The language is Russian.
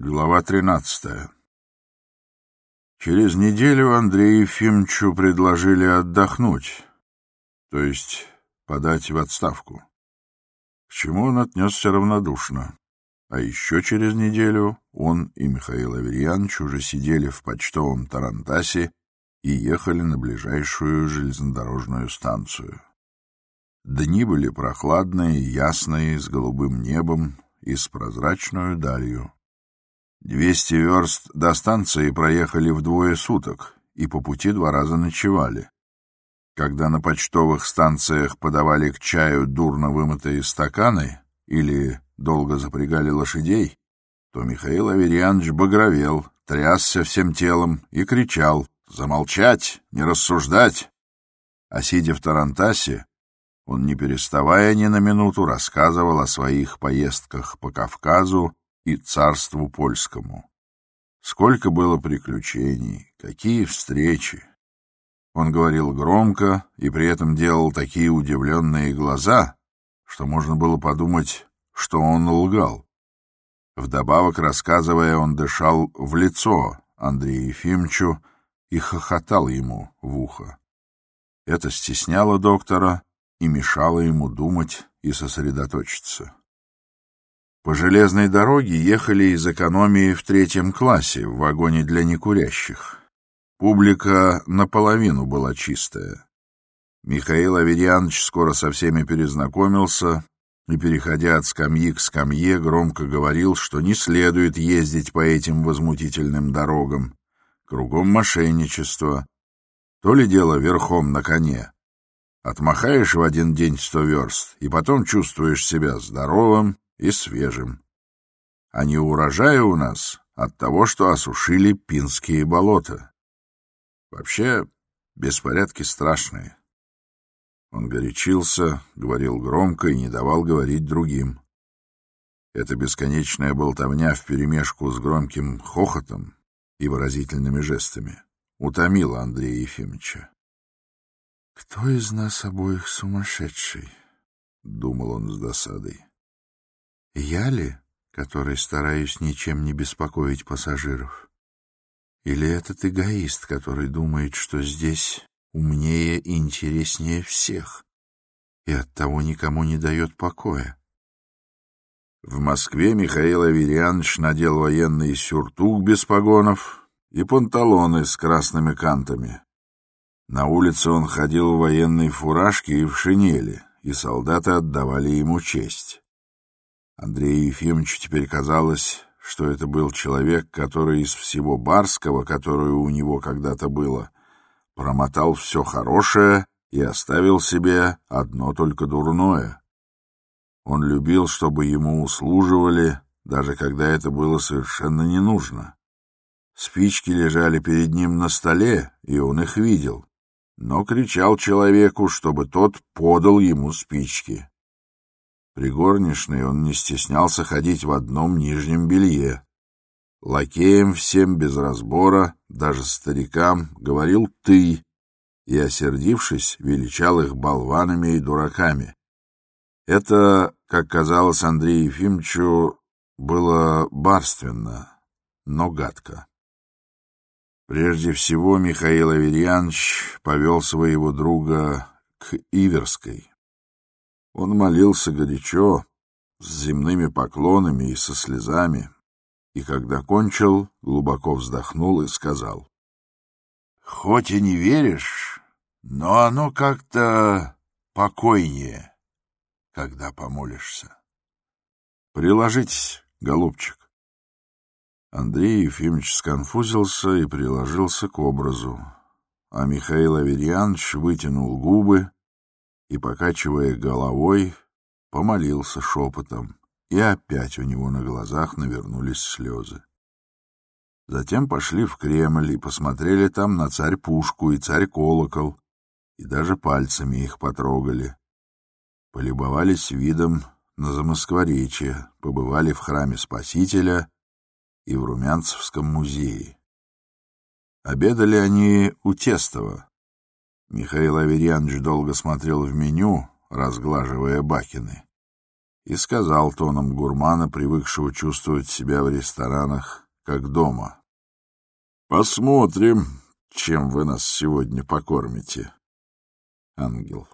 Глава тринадцатая. Через неделю Андрею Ефимовичу предложили отдохнуть, то есть подать в отставку, к чему он отнесся равнодушно. А еще через неделю он и Михаил Аверьянович уже сидели в почтовом Тарантасе и ехали на ближайшую железнодорожную станцию. Дни были прохладные, ясные, с голубым небом и с прозрачной далью. Двести верст до станции проехали вдвое суток и по пути два раза ночевали. Когда на почтовых станциях подавали к чаю дурно вымытые стаканы или долго запрягали лошадей, то Михаил Аверьянович багровел, трясся всем телом и кричал «Замолчать! Не рассуждать!» А сидя в Тарантасе, он, не переставая ни на минуту, рассказывал о своих поездках по Кавказу и царству польскому. Сколько было приключений, какие встречи! Он говорил громко и при этом делал такие удивленные глаза, что можно было подумать, что он лгал. Вдобавок, рассказывая, он дышал в лицо Андрею Ефимовичу и хохотал ему в ухо. Это стесняло доктора и мешало ему думать и сосредоточиться. По железной дороге ехали из экономии в третьем классе, в вагоне для некурящих. Публика наполовину была чистая. Михаил Аверьянович скоро со всеми перезнакомился и, переходя от скамьи к скамье, громко говорил, что не следует ездить по этим возмутительным дорогам. Кругом мошенничество. То ли дело верхом на коне. Отмахаешь в один день сто верст, и потом чувствуешь себя здоровым, и свежим. А не урожая у нас от того, что осушили пинские болота. Вообще, беспорядки страшные. Он горячился, говорил громко и не давал говорить другим. Эта бесконечная болтовня вперемешку с громким хохотом и выразительными жестами утомила Андрея Ефимовича. «Кто из нас обоих сумасшедший?» — думал он с досадой. Я ли, который стараюсь ничем не беспокоить пассажиров? Или этот эгоист, который думает, что здесь умнее и интереснее всех, и оттого никому не дает покоя? В Москве Михаил Аверьянович надел военный сюртук без погонов и панталоны с красными кантами. На улице он ходил в военной фуражке и в шинели, и солдаты отдавали ему честь. Андрею Ефимовичу теперь казалось, что это был человек, который из всего барского, которое у него когда-то было, промотал все хорошее и оставил себе одно только дурное. Он любил, чтобы ему услуживали, даже когда это было совершенно не нужно. Спички лежали перед ним на столе, и он их видел, но кричал человеку, чтобы тот подал ему спички. При горничной он не стеснялся ходить в одном нижнем белье. Лакеям всем без разбора, даже старикам, говорил «ты», и, осердившись, величал их болванами и дураками. Это, как казалось Андрею Ефимовичу, было барственно, но гадко. Прежде всего Михаил Аверьянович повел своего друга к Иверской. Он молился горячо, с земными поклонами и со слезами, и когда кончил, глубоко вздохнул и сказал, «Хоть и не веришь, но оно как-то покойнее, когда помолишься. Приложитесь, голубчик». Андрей Ефимович сконфузился и приложился к образу, а Михаил Аверьянович вытянул губы, и, покачивая головой, помолился шепотом, и опять у него на глазах навернулись слезы. Затем пошли в Кремль и посмотрели там на царь-пушку и царь-колокол, и даже пальцами их потрогали. Полюбовались видом на Замоскворечье, побывали в храме Спасителя и в Румянцевском музее. Обедали они у Тестова, Михаил Аверьянович долго смотрел в меню, разглаживая бакины, и сказал тоном гурмана, привыкшего чувствовать себя в ресторанах, как дома. «Посмотрим, чем вы нас сегодня покормите, ангел».